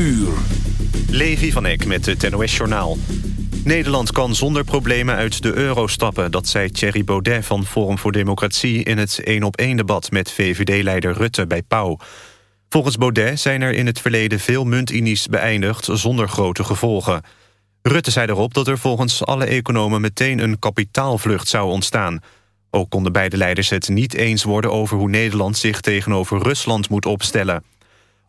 uur. Levi van Eck met het NOS-journaal. Nederland kan zonder problemen uit de euro stappen... dat zei Thierry Baudet van Forum voor Democratie... in het 1-op-1-debat met VVD-leider Rutte bij Pauw. Volgens Baudet zijn er in het verleden veel muntinies beëindigd... zonder grote gevolgen. Rutte zei erop dat er volgens alle economen... meteen een kapitaalvlucht zou ontstaan... Ook konden beide leiders het niet eens worden over hoe Nederland zich tegenover Rusland moet opstellen.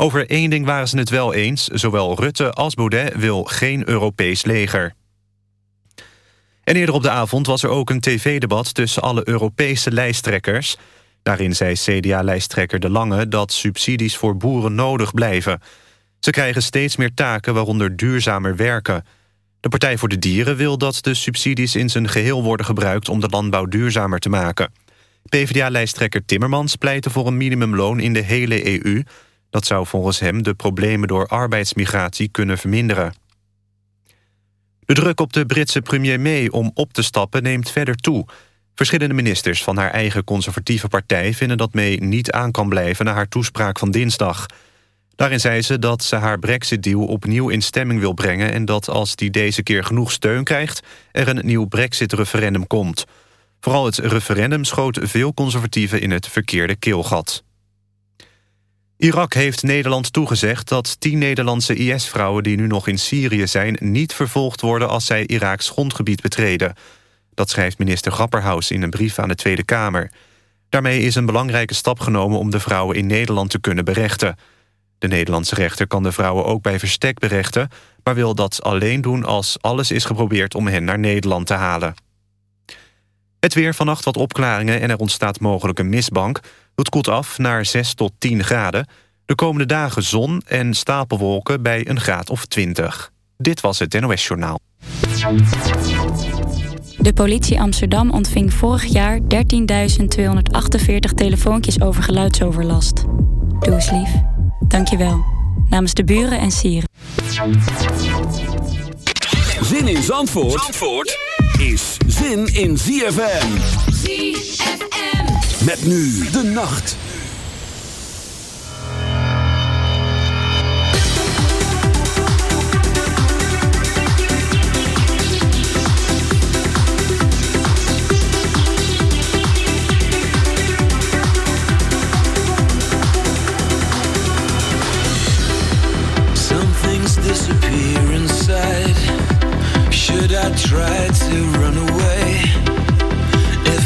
Over één ding waren ze het wel eens. Zowel Rutte als Baudet wil geen Europees leger. En eerder op de avond was er ook een tv-debat tussen alle Europese lijsttrekkers. Daarin zei CDA-lijsttrekker De Lange dat subsidies voor boeren nodig blijven. Ze krijgen steeds meer taken, waaronder duurzamer werken. De Partij voor de Dieren wil dat de subsidies in zijn geheel worden gebruikt... om de landbouw duurzamer te maken. PvdA-lijsttrekker Timmermans pleitte voor een minimumloon in de hele EU. Dat zou volgens hem de problemen door arbeidsmigratie kunnen verminderen. De druk op de Britse premier May om op te stappen neemt verder toe. Verschillende ministers van haar eigen conservatieve partij... vinden dat May niet aan kan blijven na haar toespraak van dinsdag... Daarin zei ze dat ze haar brexit-deal opnieuw in stemming wil brengen... en dat als die deze keer genoeg steun krijgt... er een nieuw brexit-referendum komt. Vooral het referendum schoot veel conservatieven in het verkeerde keelgat. Irak heeft Nederland toegezegd dat tien Nederlandse IS-vrouwen... die nu nog in Syrië zijn, niet vervolgd worden... als zij Iraaks grondgebied betreden. Dat schrijft minister Grapperhaus in een brief aan de Tweede Kamer. Daarmee is een belangrijke stap genomen om de vrouwen in Nederland te kunnen berechten... De Nederlandse rechter kan de vrouwen ook bij verstek berechten... maar wil dat alleen doen als alles is geprobeerd om hen naar Nederland te halen. Het weer vannacht wat opklaringen en er ontstaat mogelijk een mistbank. Het koelt af naar 6 tot 10 graden. De komende dagen zon en stapelwolken bij een graad of 20. Dit was het NOS Journaal. De politie Amsterdam ontving vorig jaar 13.248 telefoontjes over geluidsoverlast. Doe eens lief. Dankjewel. Namens de buren en sieren. Zin in Zandvoort, Zandvoort is zin in ZFM. ZFM. Met nu de nacht. Should I try to run away?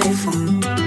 life.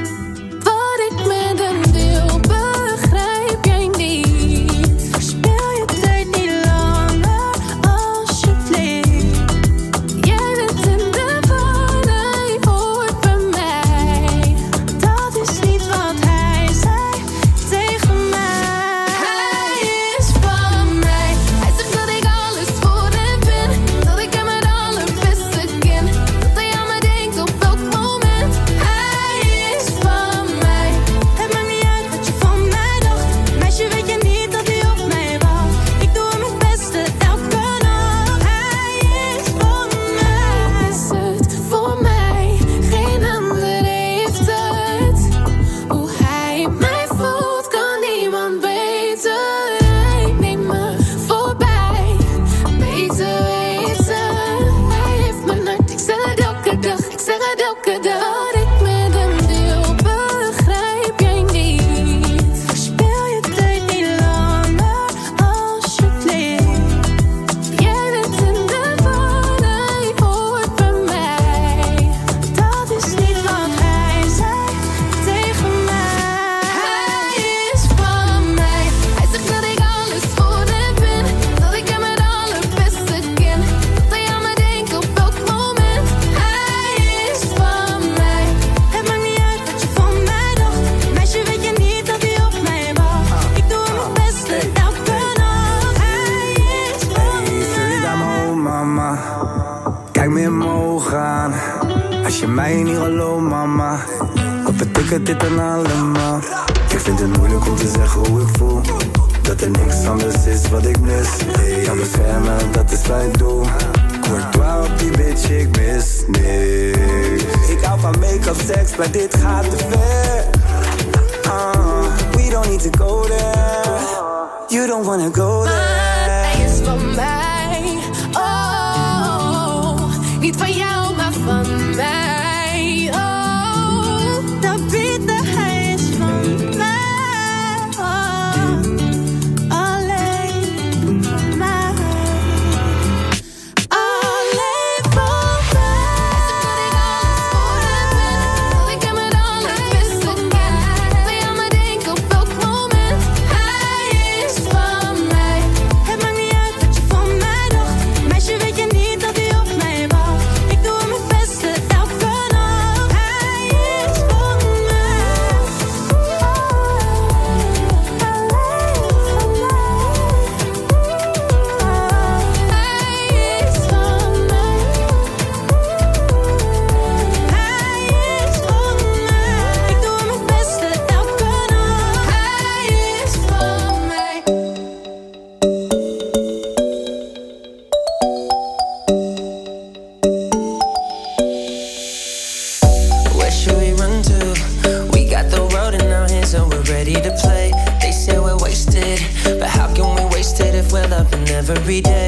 Ik kan me dat is mijn doel. Courtois op die bitch, ik mis niks. Ik hou van make-up, seks, maar dit gaat te ver. Uh, We don't need to go there. You don't wanna go there. hij is van mij. every day.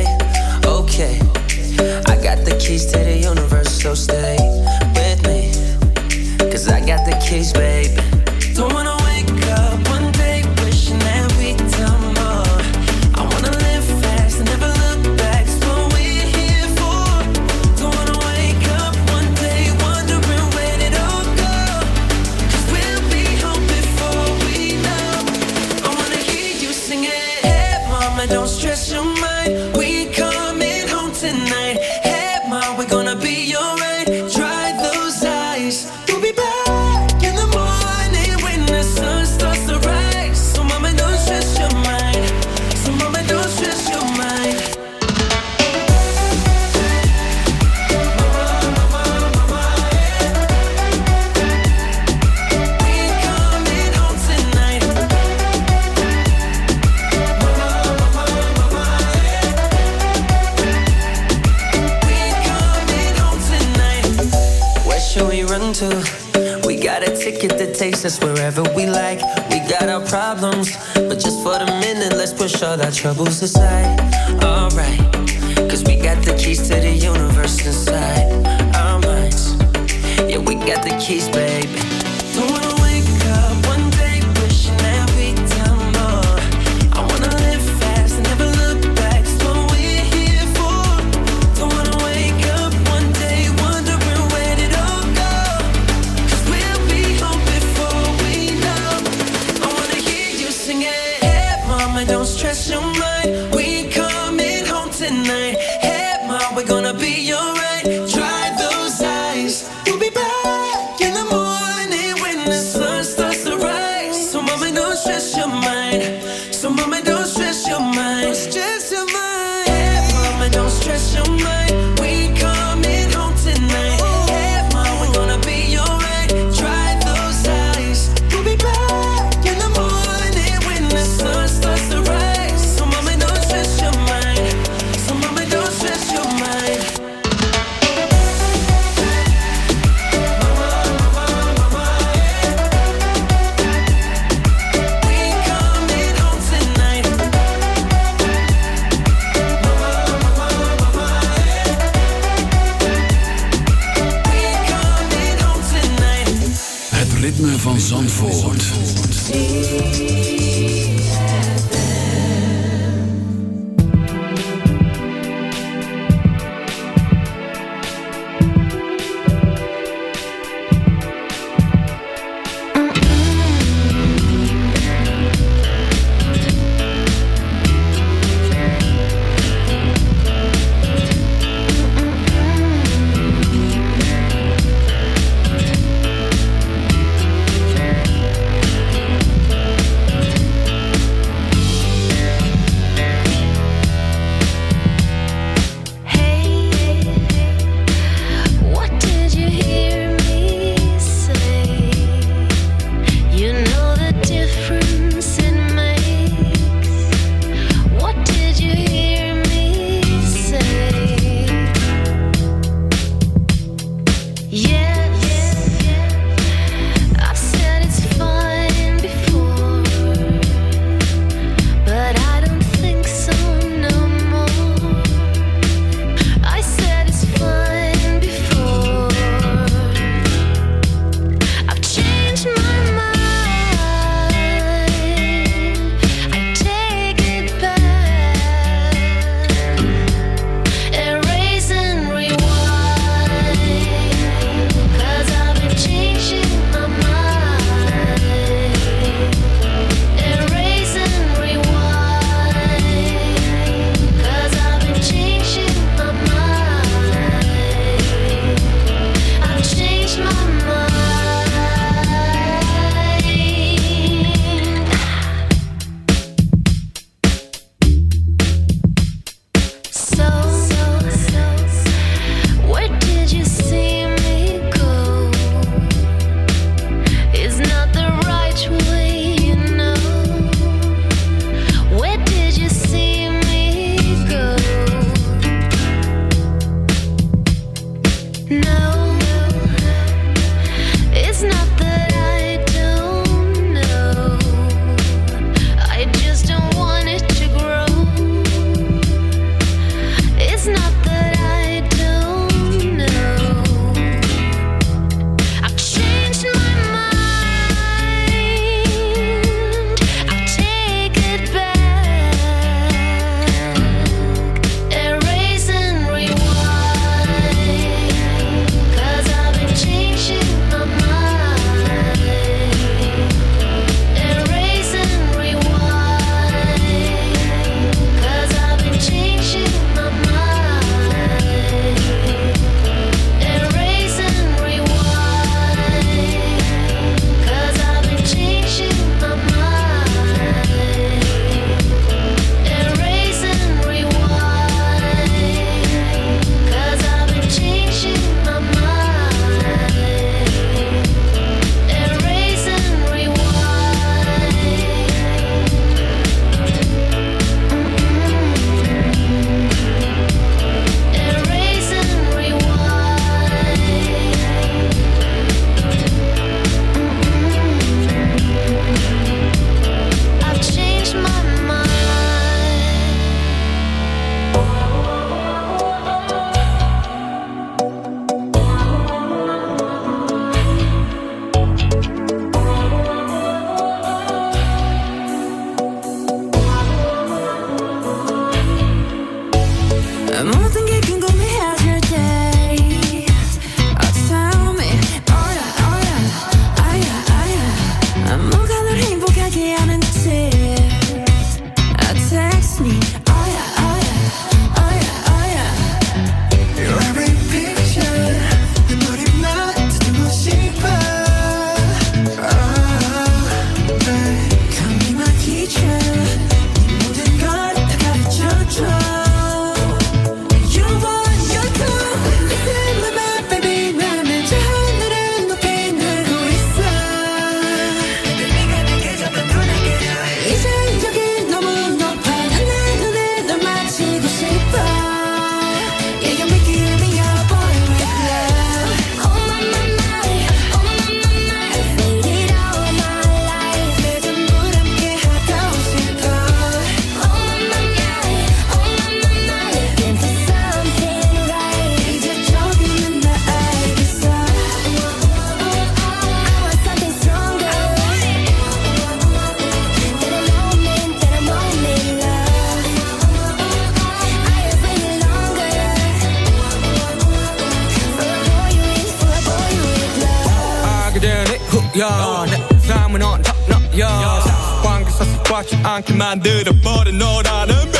야, 내 삶은 top notch 관계사 습관치 않게 만들어버린 너라는 배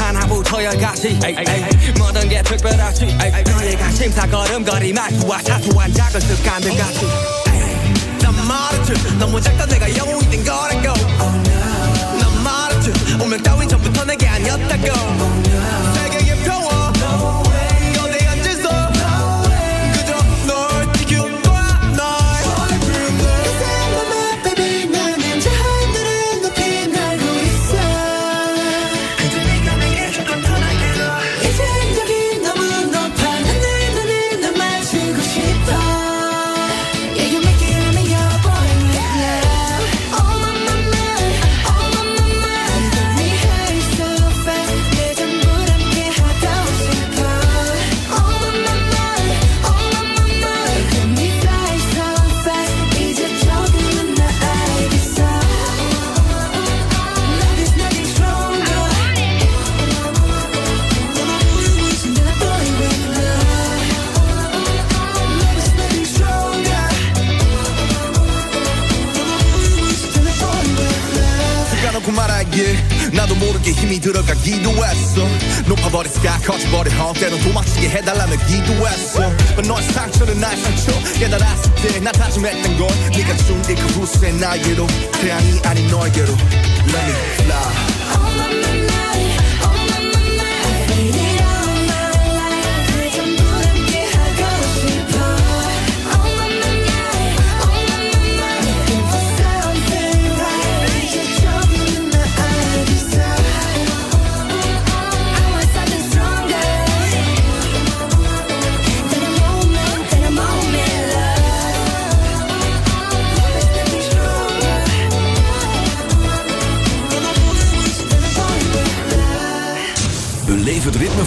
하나부터 열까지 모든 게 특별하지 너희가 심사 걸음거리 말투와 사소한 작은 습관들 같이 난 말했지 너무 작다 내가 영웅이 된 거라고. 난 말했지 운명 따윈 전부터 내게 아니었다고. 세계 나도 모르게 힘이 들어가 기도 했어. 높아버린 sky 커져버린 험 때론 도망치게 해달라며 기도했어. But 너의 상처는 나의 상처. 깨달았을 때나 다짐했던 건 네가 준이 그 후세 나에게로. 태양이 아닌 너에게로. Let me fly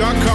got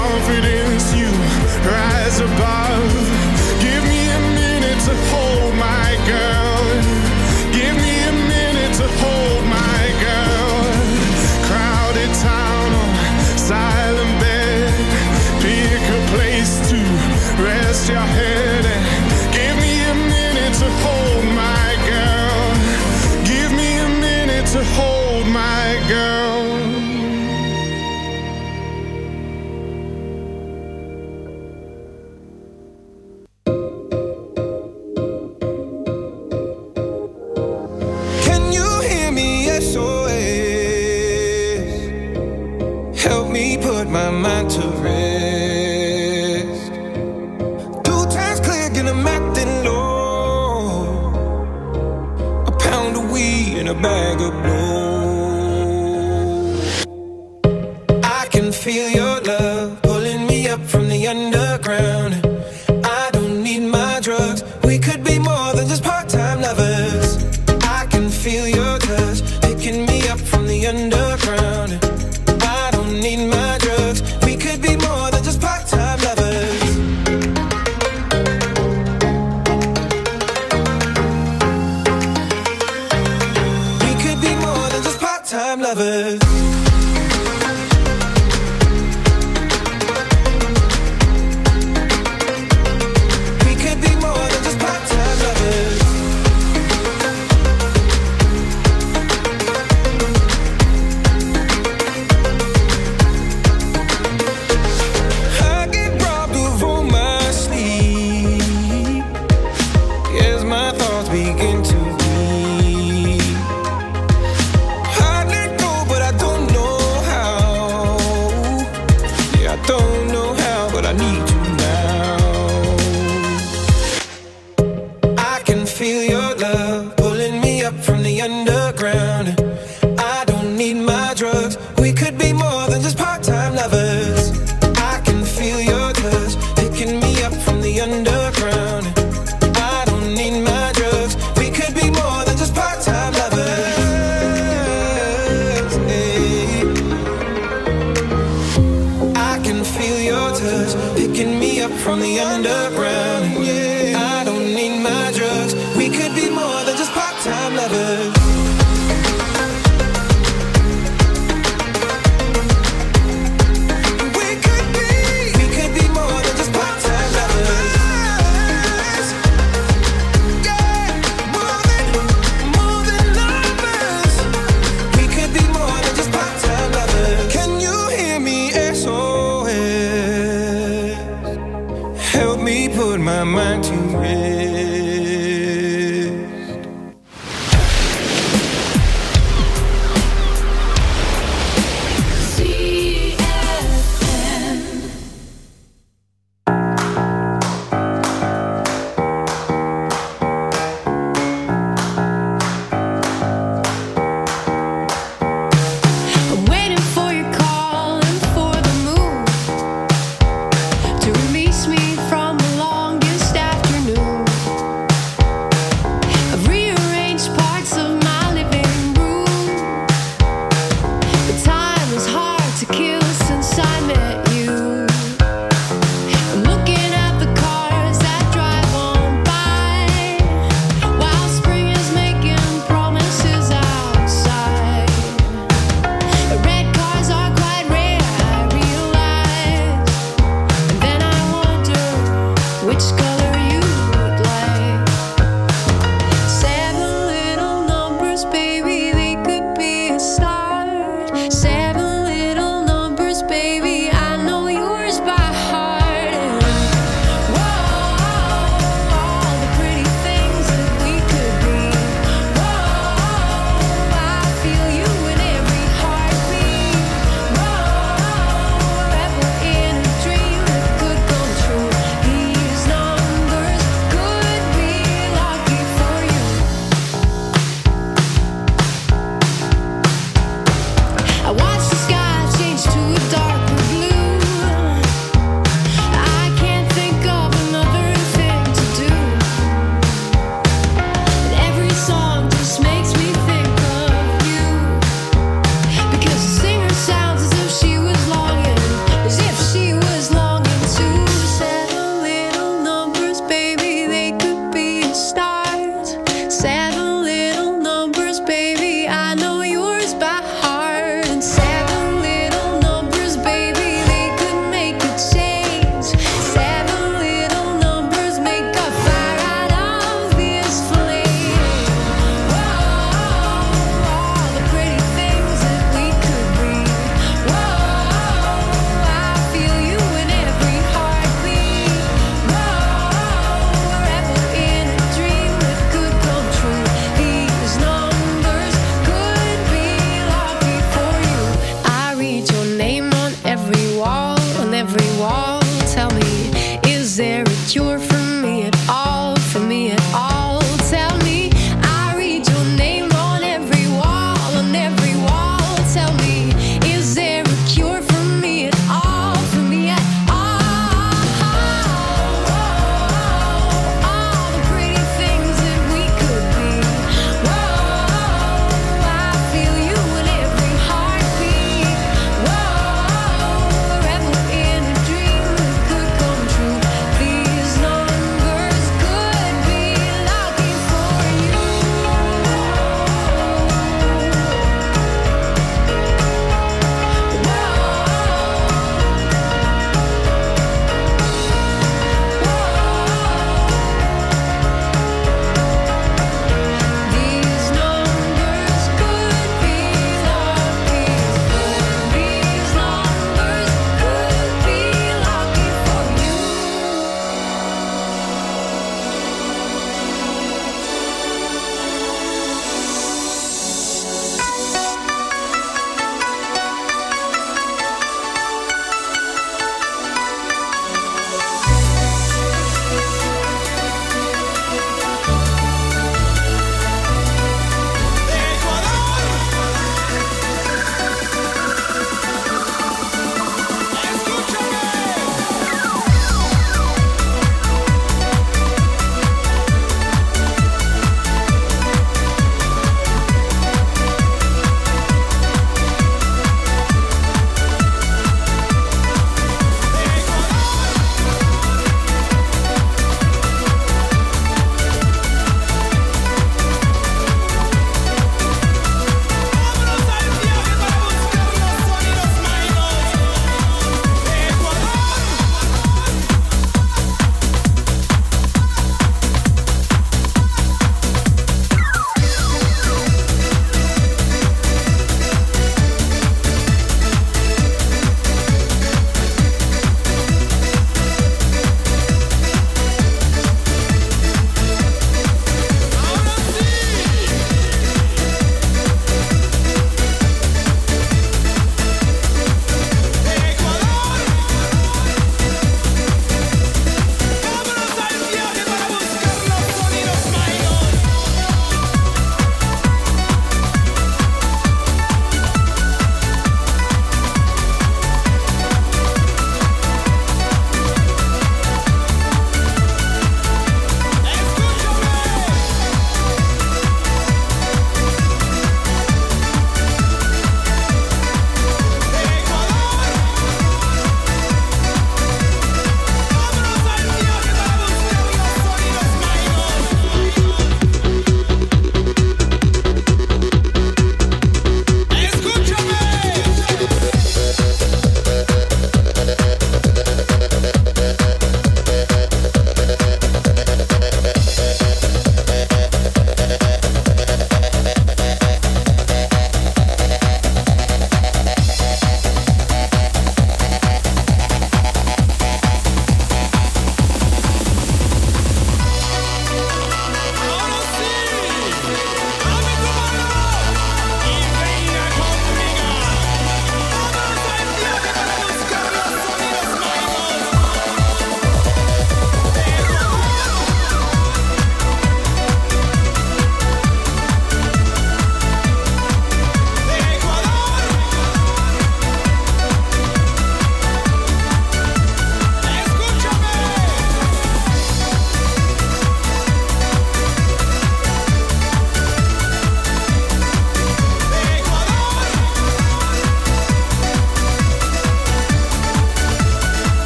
begin to to kill.